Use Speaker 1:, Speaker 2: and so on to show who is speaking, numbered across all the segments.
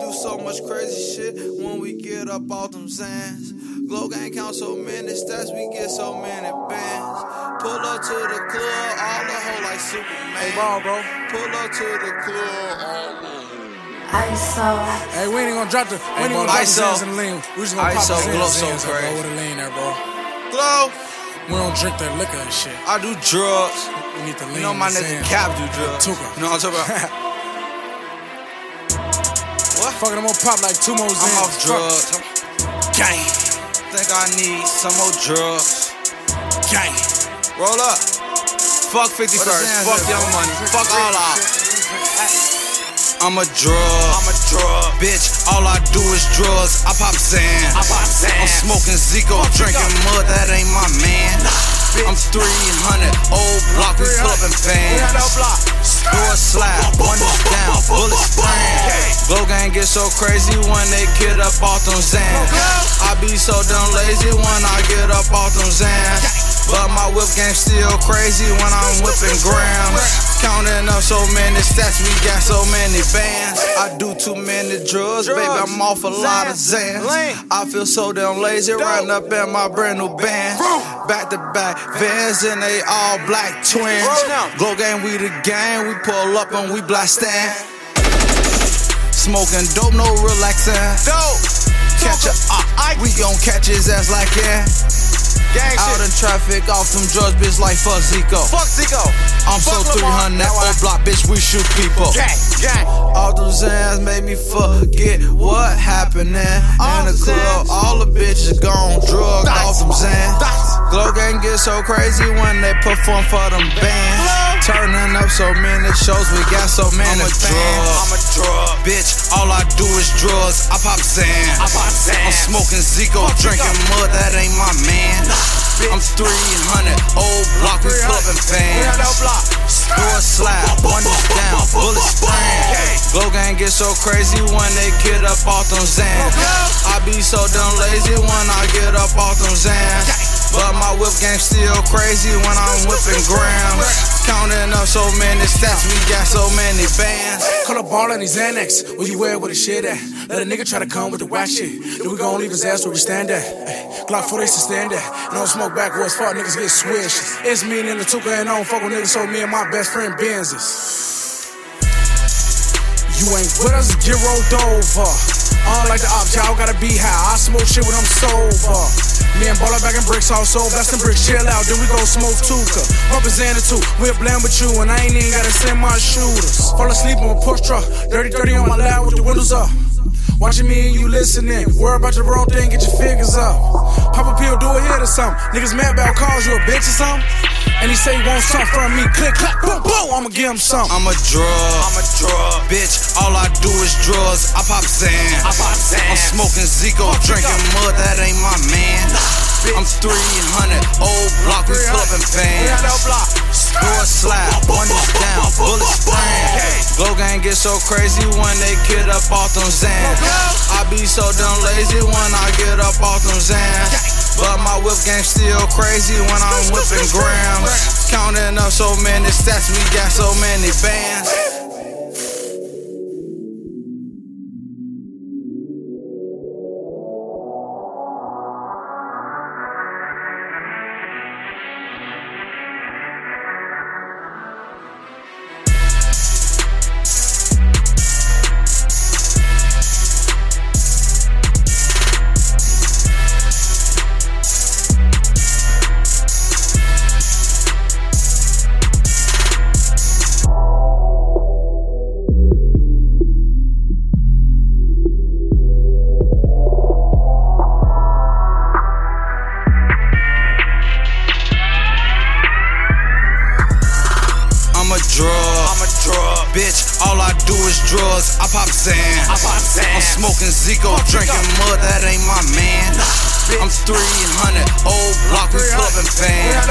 Speaker 1: do so much crazy shit when we get up off them sands. Glo Gang count so many stats, we get so many bands. Pull up to the club, all the hoe like Superman.
Speaker 2: Hey, ball, bro.
Speaker 1: Pull up to the club, all the
Speaker 3: ISO.
Speaker 2: Hey, we ain't gonna drop the, we ain't gonna drop the
Speaker 1: ISO.
Speaker 2: Zans in the lean. We just gonna pop
Speaker 1: ISO,
Speaker 2: the
Speaker 1: glow
Speaker 2: Zans,
Speaker 1: so
Speaker 2: Zans up, bro, with a lean there, bro.
Speaker 1: Glow.
Speaker 2: We don't drink that liquor and shit.
Speaker 1: I do drugs.
Speaker 2: We need the lean.
Speaker 1: You know my nigga Cap do drugs.
Speaker 2: Tuka.
Speaker 1: You know what I'm talking about? what?
Speaker 2: Fuck it, I'm gonna pop like two more Zans.
Speaker 1: I'm off drugs. Gang. Think I need some more drugs. Gang. Roll up. Fuck 50
Speaker 2: What
Speaker 1: first. Fuck
Speaker 2: your
Speaker 1: money. Fuck all out. I'm a drug. I'm a drug. Bitch, all I do is drugs. I pop Zans. I pop Zans. I'm smoking Zico, drinking mud. That ain't my man. I'm 300 old block, we clubbing fans. Door slap, one down, bullet spraying. Glow gang get so crazy when they get up off them Zans. I be so damn lazy when I get up off them Zans. But my whip game still crazy when I'm whipping grams. Counting up so many stats, we got so many bands. I do too many drugs, baby, I'm off a lot of Zans. I feel so damn lazy, riding up in my brand new band. Back to back vans and they all black twins. Glo Gang, we the gang, we pull up and we blast stand. Smoking dope, no relaxing. Dope. Catch a uh, we gon' catch his ass like yeah. Gang Out in traffic, off them drugs, bitch, like fuck Zico. Fuck Zico. I'm so 300, that old block, bitch, we shoot people. Gang, gang. All them Zans made me forget what happened there. In the club, all the bitches gone drug off them Zans. Glo Gang get so crazy when they perform for them bands. Turning up so many shows, we got so many fans. I'm a drug. Bitch, all I do is drugs. I pop Zans. I pop Zans. I'm smoking Zico, drinking mud, that ain't my man. I'm 300, old block, we clubbing fans. Door slap, one is down, bullet spraying. Glo Gang get so crazy when they get up off them Zans. I be so damn lazy when I get up off them Zans. Whip game still crazy when I'm whipping grams. Counting up so many stats, we got so many bands.
Speaker 2: Call up ball and these Xanax. Where you wear with the shit at? Let a nigga try to come with the whack shit. Then we gon' leave his ass where we stand at. Glock 4 days to stand at. And don't smoke backwards, fuck niggas get swished. It's me and the Tuka and I don't fuck with niggas, so me and my best friend Benzes. You ain't with us, get rolled over. I don't Unlike the ops, y'all gotta be high. I smoke shit when I'm sober. Me and Baller back in bricks, all so also blasting bricks, chill out, then we go smoke Tooka. Representing two, we're blame with you, and I ain't even gotta send my shooters. Fall asleep on a push truck, dirty, dirty on my lap with the windows up. Watching me and you listening. Worry about the wrong thing, get your figures up. Pop a pill, do a hit or something. Niggas mad about calls you a bitch or something. And he say he want something from me. Click, clack, boom, boom. I'ma give him something.
Speaker 1: I'm a drug. I'm a drug. Bitch, all I do is drugs. I pop Zans. I pop Zans. I'm smoking Zico, drinking mud. That ain't my man. I'm 300, old block, we clubbing fans. Door slap, one is down, bullet spraying. Glo Gang get so crazy when they get up off them Zans. Be so damn lazy when I get up off them Zans. But my whip game still crazy when I'm whipping grams. Counting up so many stats, we got so many bands. Drugs. I pop Zans. I pop Zans. I'm smoking Zico, drinking mud. That ain't my man. I'm 300, old block, we clubbing fans.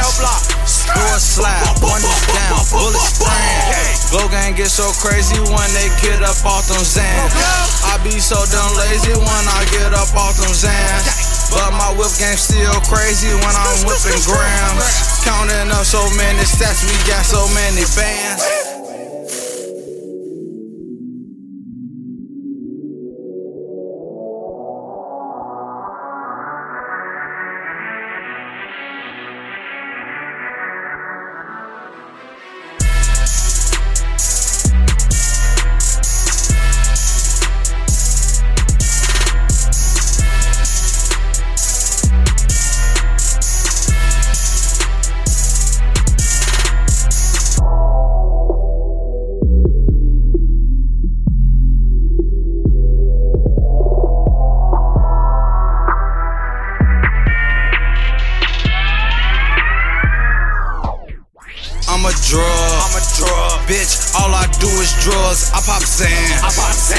Speaker 1: Door slap, one down, bullet spraying. Glo Gang get so crazy when they get up off them Zans. I be so damn lazy when I get up off them Zans. But my whip game still crazy when I'm whipping grams. Counting up so many stats, we got so many bands.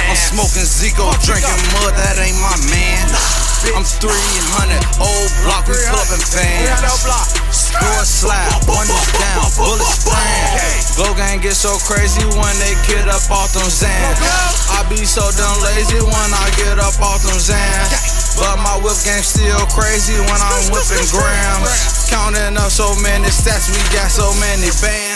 Speaker 1: I'm smoking Zico, drinking mud, that ain't my man. I'm 300, old block, we clubbing fans. Door slap, one is down, bullet spraying. Glo Gang get so crazy when they get up off them Zans. I be so damn lazy when I get up off them Zans. But my whip game still crazy when I'm whipping grams. Counting up so many stats, we got so many bands.